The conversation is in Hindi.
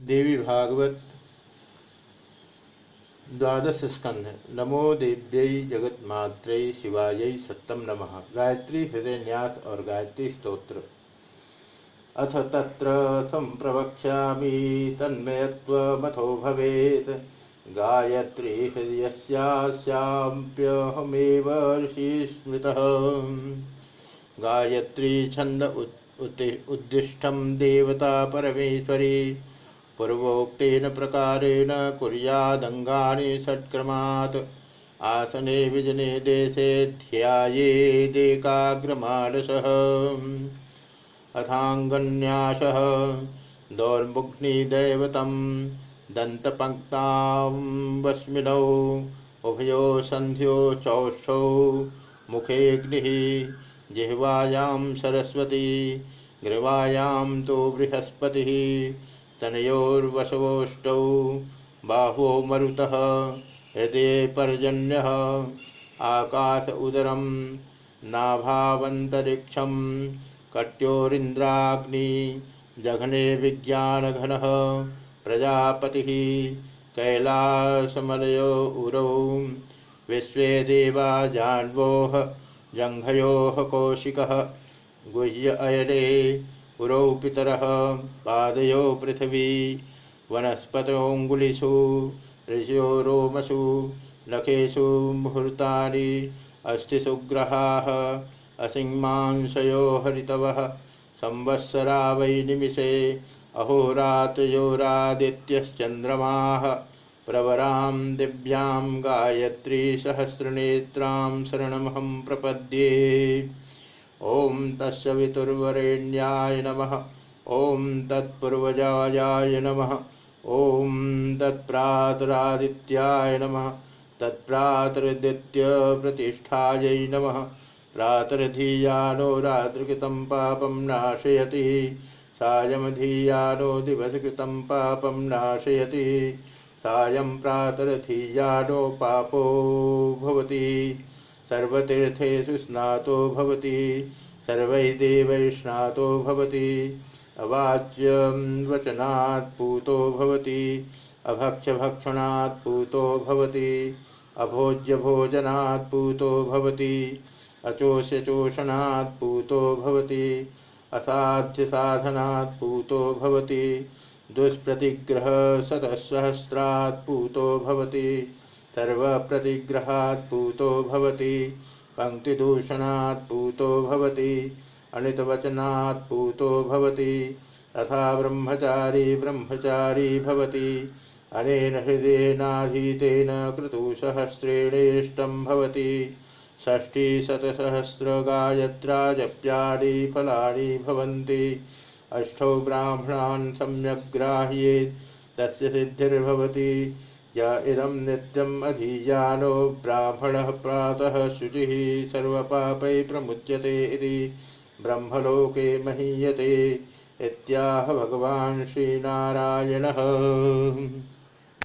देवी भागवत द्वादश स्कंध। नमो देव्यै जगन्मात्रै शिवाय सत्तम नमः। गायत्री हृदय न्यास और गायत्री स्तोत्र। अथ तत्र संप्रवक्ष्यामि तन्मयत्वमथो भवेत्। गायत्री हृदयस्यास्याम्प्यहमेव ऋषि स्मृतः गायत्री छन्द उद्दिष्टं देवता परमेश्वरी। पूर्वोक्न प्रकारेण कुर्यादङ्गानि षट्क्रमात्। आसने विजने देशे ध्यायेदेकाग्रमानसः अथाङ्गन्यासः दौर्मुग्निदैवतं दन्तपङ्क्तां उभयो सन्ध्यो चौष्ठौ, मुखेऽग्निः, जिह्वायां सरस्वती ग्रीवायां तो बृहस्पतिः। तनयोर्वशवोष्टौ बाहो मरुतः हृदय पर्जन्यः आकाश उदरं नाभावन्तरिक्षं कट्योरिन्द्राग्नि जघने विज्ञानघनः प्रजापतिः कैलासमलयो उरौ विश्वे देवा जान्वोः जङ्घयोः कौशिकः गुह्य अयले पुरौ पितरः पादयो पृथिवी वनस्पतोऽङ्गुलिषु ऋषयो रोमसु, नखेषु मुहूर्तानि, अस्थिसुग्रहाः असिंमांशयो हरितवः संवत्सरा वै निमिषे, अहोरात्रयोरादित्यश्चन्द्रमाः, प्रवरां दिव्यां गायत्रीसहस्रनेत्रां शरणमहं प्रपद्ये। ॐ तस्सवितुर्वरेण्याय नमः। ॐ तत्पूर्वजायाय नमः। ॐ तत्प्रातरादित्याय नमः। तत्प्रातरदित्यप्रतिष्ठायै नमः। प्रातर्धीयानो रात्रिकृतं पापं नाशयति। सायमधीयानो दिवसकृतं पापं नाशयति। सायं प्रातरथीयानो पापो भवति। सर्वतीर्थेषु स्नातो भवति, सर्वैः देवैः स्नातो भवति, अवाच्यं वचनात् पूतो भवति, अभक्ष्यभक्षणात् पूतो भवति, अभोज्यभोजनात् पूतो भवति, अचोष्यचोषणात् पूतो भवति, असाध्यसाधनात् पूतो भवति दुष्प्रतिग्रह शतसहस्रात् पूतो भवति सर्वप्रतिग्रहात् पूतो भवति पङ्क्तिदूषणात् पूतो भवति अनितवचनात् पूतो भवति, तथा ब्रह्मचारी ब्रह्मचारी भवति। अनेन हृदयेनाधीतेन क्रतुसहस्रेणेष्टं भवति। षष्टिशतसहस्रगायत्रा जप्यानि फलानि भवन्ति। अष्टौ ब्राह्मणान् सम्यग्राह्येत् तस्य सिद्धिर्भवति। य इदं नित्यम् अधीयानो ब्राह्मण प्रातः शुचि सर्वपापै प्रमुच्यते इति ब्रह्मलोके महीयते इत्याह भगवान् श्रीनारायणः।